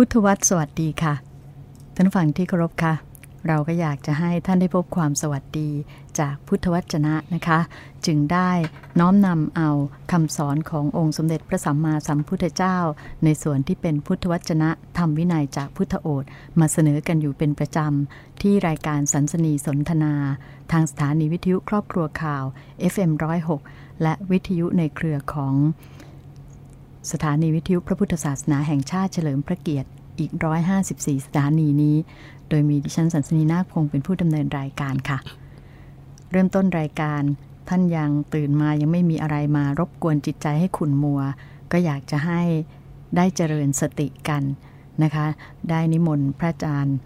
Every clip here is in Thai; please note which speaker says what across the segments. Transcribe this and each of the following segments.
Speaker 1: พุทธวัตรสวัสดีค่ะ ท่านฟังที่เคารพค่ะ เราก็อยากจะให้ท่านได้พบความสวัสดีจากพุทธวจนะนะคะ จึงได้น้อมนำเอาคำสอนขององค์สมเด็จพระสัมมาสัมพุทธเจ้า ในส่วนที่เป็นพุทธวจนะธรรมวินัยจากพุทธโอษมาเสนอกันอยู่เป็นประจำ ที่รายการสันสนีสนทนา ทางสถานีวิทยุครอบครัวข่าว FM106 และวิทยุในเครือของ สถานีวิทยุพระพุทธศาสนาแห่งชาติเฉลิมพระเกียรติอีก 154 สถานีนี้ โดยมีดิฉันสันสนีนาคพงศ์เป็นผู้ดำเนินรายการค่ะ เริ่มต้นรายการท่านยังตื่นมายังไม่มีอะไรมารบกวนจิตใจให้ขุนมัว ก็อยากจะให้ได้เจริญสติกันนะคะ ได้นิมนต์พระอาจารย์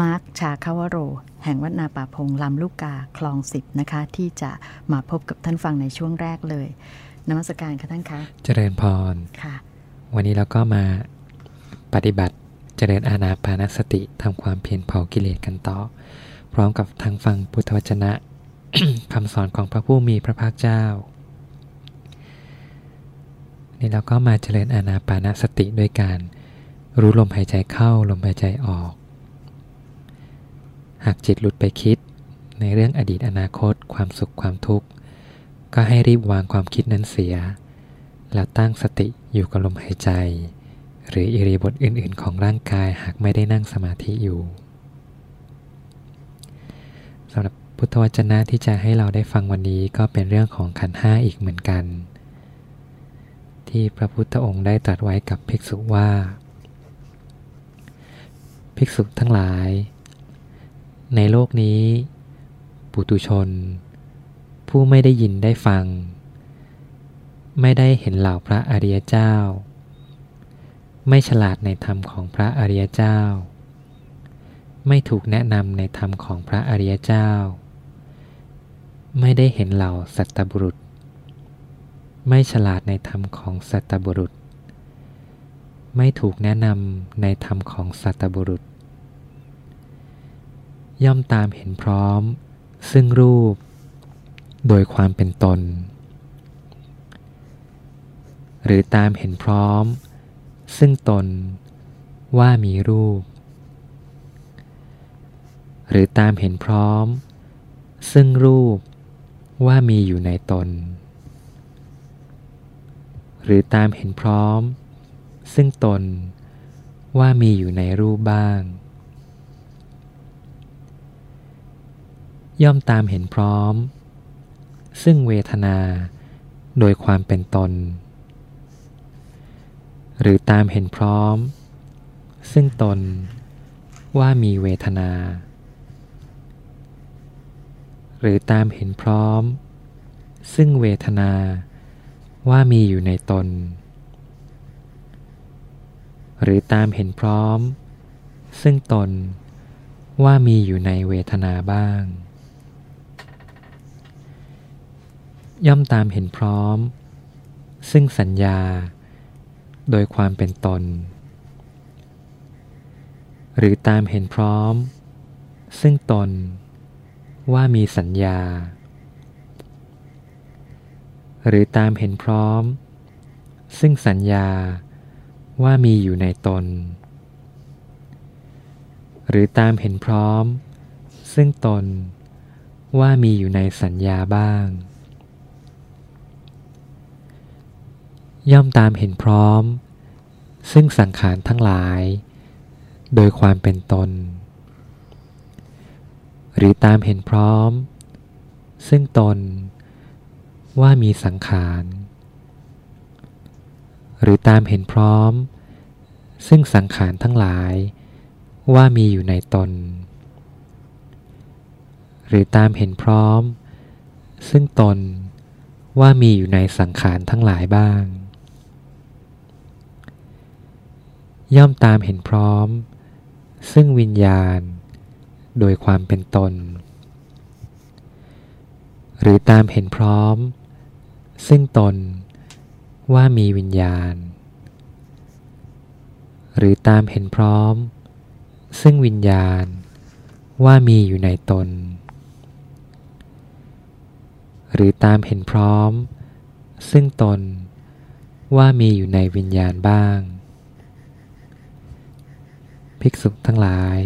Speaker 1: มาร์คชาคาวโร แห่งวัดนาป่าพงลำลูกกาคลองสิบนะคะ ที่จะมาพบกับท่านฟังในช่วงแรกเลย นมัสการค่ะท่านคะ
Speaker 2: เจริญพร
Speaker 1: ค่ะ
Speaker 2: วันนี้เราก็มาปฏิบัติเจริญอาณาปานสติทำความเพียรเผากิเลสกันต่อ พร้อมกับทางฟังพุทธวจนะคำสอนของพระผู้มีพระภาคเจ้า นี่เราก็มาเจริญอาณาปานสติด้วยการรู้ลมหายใจเข้าลมหายใจออก หากจิตหลุดไปคิดในเรื่องอดีตอนาคต ความสุขความทุกข์ ก็ให้รีบวางความคิดนั้นเสีย แล้วตั้งสติอยู่กับลมหายใจ หรืออิริบถอื่นๆ ของร่างกายหากไม่ได้นั่งสมาธิอยู่สำหรับพุทธวจนะที่จะให้เราได้ฟังวันนี้ก็เป็นเรื่องของขันห้าอีกเหมือนกัน ที่พระพุทธองค์ได้ตรัสไว้กับภิกษุว่า ภิกษุทั้งหลาย ในโลกนี้ ปุตุชน ผู้ไม่ได้ยินได้ฟัง ไม่ได้เห็นเหล่าพระอริยเจ้า ไม่ฉลาดในธรรมของพระอริยเจ้า ไม่ถูกแนะนำในธรรมของพระอริยเจ้า ไม่ได้เห็นเหล่าสัตบุรุษ ไม่ฉลาดในธรรมของสัตบุรุษ ไม่ถูกแนะนำในธรรมของสัตบุรุษ ย่อมตามเห็นพร้อม ซึ่งรูป โดยความเป็นตน หรือตามเห็นพร้อม ซึ่งตนว่ามีรูป หรือตามเห็นพร้อม ซึ่งรูปว่ามีอยู่ในตน หรือตามเห็นพร้อม ซึ่งตนว่ามีอยู่ในรูปบ้าง ย่อมตามเห็นพร้อม ซึ่งเวทนา โดยความเป็นตน หรือตามเห็นพร้อม ซึ่งตนว่ามีเวทนา หรือตามเห็นพร้อม ซึ่งเวทนาว่ามีอยู่ในตน หรือตามเห็นพร้อม ซึ่งตนว่ามีอยู่ในเวทนาบ้าง ย่อมตามเห็นพร้อม ซึ่งสัญญา โดยความเป็นตน หรือตามเห็นพร้อม ซึ่งตน ว่ามีสัญญา หรือตามเห็นพร้อม ซึ่งสัญญาว่ามีอยู่ในตน หรือตามเห็นพร้อม ซึ่งตนว่ามีอยู่ในสัญญาบ้าง ย่อมตามเห็นพร้อม ซึ่งสังขารทั้งหลาย โดยความเป็นตน หรือตามเห็นพร้อม ซึ่งตนว่ามีสังขาร หรือตามเห็นพร้อม ซึ่งสังขารทั้งหลายว่ามีอยู่ในตน หรือตามเห็นพร้อม ซึ่งตนว่ามีอยู่ในสังขารทั้งหลายบ้าง ย่อมตามเห็นพร้อม ซึ่งวิญญาณ โดยความเป็นตน หรือตามเห็นพร้อม ซึ่งตนว่ามีวิญญาณ หรือตามเห็นพร้อม ซึ่งวิญญาณว่ามีอยู่ในตน หรือตามเห็นพร้อม ซึ่งตนว่ามีอยู่ในวิญญาณบ้าง ภิกษุทั้งหลาย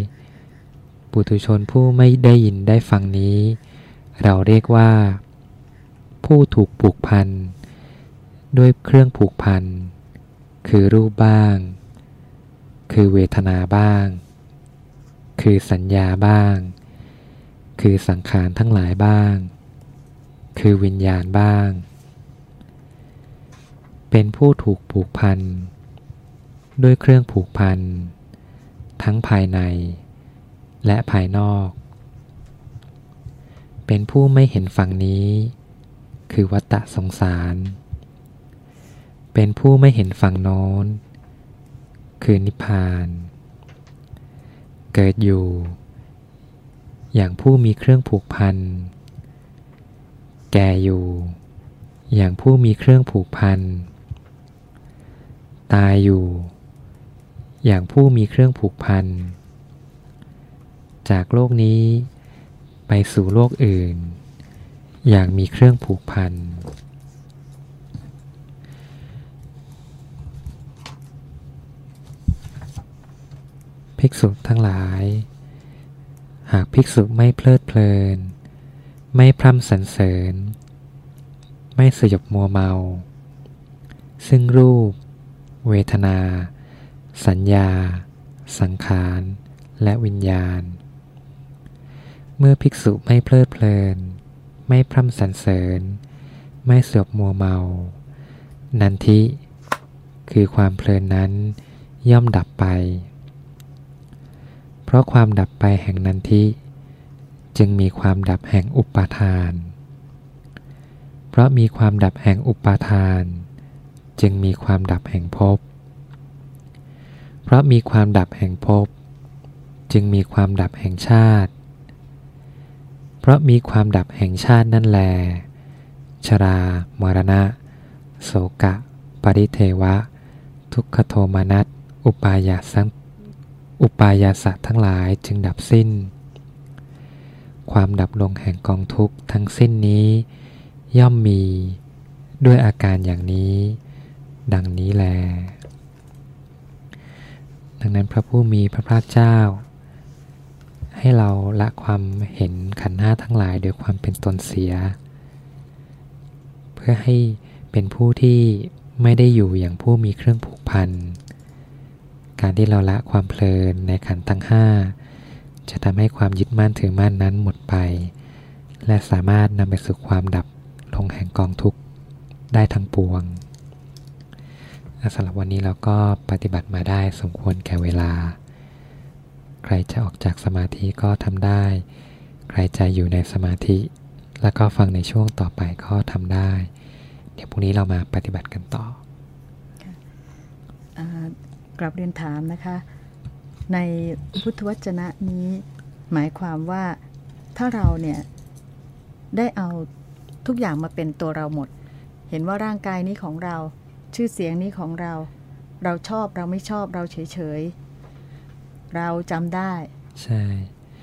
Speaker 2: ปุถุชนผู้ไม่ได้ยินได้ฟังนี้ เราเรียกว่า ผู้ถูกผูกพัน ด้วยเครื่องผูกพัน คือรูปบ้าง คือเวทนาบ้าง คือสัญญาบ้าง คือสังขารทั้งหลายบ้าง คือวิญญาณบ้าง เป็นผู้ถูกผูกพัน ด้วยเครื่องผูกพัน ทั้งภายใน และภายนอก เป็นผู้ไม่เห็นฝั่งนี้ คือวัตตะสงสาร เป็นผู้ไม่เห็นฝั่งโน้น คือนิพพาน เกิดอยู่ อย่างผู้มีเครื่องผูกพัน แก่อยู่ อย่างผู้มีเครื่องผูกพัน ตายอยู่ อย่างผู้มีเครื่องผูกพัน จากโลกนี้ไปสู่โลกอื่น อย่างมีเครื่องผูกพัน ภิกษุทั้งหลาย หากภิกษุไม่เพลิดเพลิน ไม่พร่ำสรรเสริญ ไม่สยบมัวเมา ซึ่งรูป เวทนา สัญญา สังขาร และวิญญาณ เมื่อภิกษุไม่เพลิดเพลิน ไม่พร่ำสรรเสริญ ไม่เสยบมัวเมา นันทิ คือความเพลินนั้นย่อมดับไป เพราะความดับไปแห่งนันทิ จึงมีความดับแห่งอุปาทาน เพราะมีความดับแห่งอุปาทาน จึงมีความดับแห่งภพ ราะมีความดับแห่งภพจึงมีความดับแห่งชาติ เพราะมีความดับแห่งชาตินั่นแล ชรา มรณะ โสกะ ปริเทวะ ทุกขโทมานัส อุปายาสังอุปายาสะทั้งหลายจึงดับสิ้น ความดับลงแห่งกองทุกข์ทั้งสิ้นนี้ ย่อมมีด้วยอาการอย่างนี้ ดังนี้แล ดังนั้นพระผู้มีพระภาคเจ้า ให้เราละความเห็นขันธ์ห้าทั้งหลายโดยความเป็นตนเสีย เพื่อให้เป็นผู้ที่ไม่ได้อยู่อย่างผู้มีเครื่องผูกพัน การที่เราละความเพลินในขันธ์ทั้งห้าจะทำให้ความยึดมั่นถือมั่นนั้นหมดไป และสามารถนำไปสู่ความดับลงแห่งกองทุกข์ได้ทั้งปวง สำหรับวันนี้เราก็ปฏิบัติมาได้สมควรแก่เวลา ใครจะออกจากสมาธิก็ทำได้ ใครจะอยู่ในสมาธิ แล้วก็ฟังในช่วงต่อไปก็ทำได้ เดี๋ยวพรุ่งนี้เรามาปฏิบัติกันต่อ
Speaker 1: กลับเรียนถามนะคะ ในพุทธวจนะนี้หมายความว่าถ้าเราเนี่ยได้เอาทุกอย่างมาเป็นตัวเราหมด เห็นว่าร่างกายนี้ของเรา ชื่อเสียงนี้ของเรา เราชอบเราไม่ชอบเราเฉยๆ เราจำได้
Speaker 2: ใช่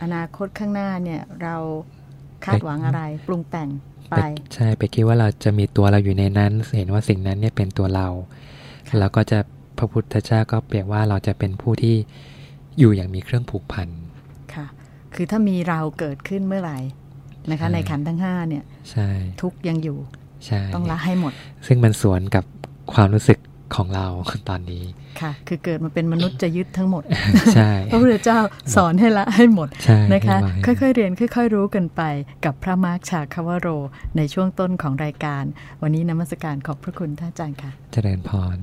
Speaker 1: อนาคตข้างหน้าเนี่ยเราคาดหวังอะไร ปรุงแต่งไป
Speaker 2: ใช่ไปคิดว่าเราจะมีตัวเราอยู่ในนั้น เห็นว่าสิ่งนั้นเนี่ยเป็นตัวเราเราก็จะพระพุทธเจ้าก็เปรียบว่าเราจะเป็นผู้ที่อยู่อย่างมีเครื่องผูกพัน
Speaker 1: ค่ะ คือถ้ามีเราเกิดขึ้นเมื่อไหร่นะคะ
Speaker 2: ใช่
Speaker 1: ในขันธ์ทั้งห้าเนี่ย
Speaker 2: ใช่
Speaker 1: ทุกข์ยังอยู่
Speaker 2: ใช่
Speaker 1: ต้องละให้หมด
Speaker 2: ซึ่งมันสวนกับ ความรู้สึกของเราตอนนี้
Speaker 1: ค่ะ คือเกิดมาเป็นมนุษย์จะยึดทั้งหมด
Speaker 2: ใช่
Speaker 1: พระพุทธเจ้าสอนให้ละให้หมด
Speaker 2: ใช่
Speaker 1: นะคะ
Speaker 2: ให้
Speaker 1: ค่อยๆเรียนค่อย ๆ รู้กันไปกับพระมาร์คชาคาวโร ในช่วงต้นของรายการ วันนี้นมัสการขอบพระคุณท่านอาจารย์ค่ะ
Speaker 2: เจริญพร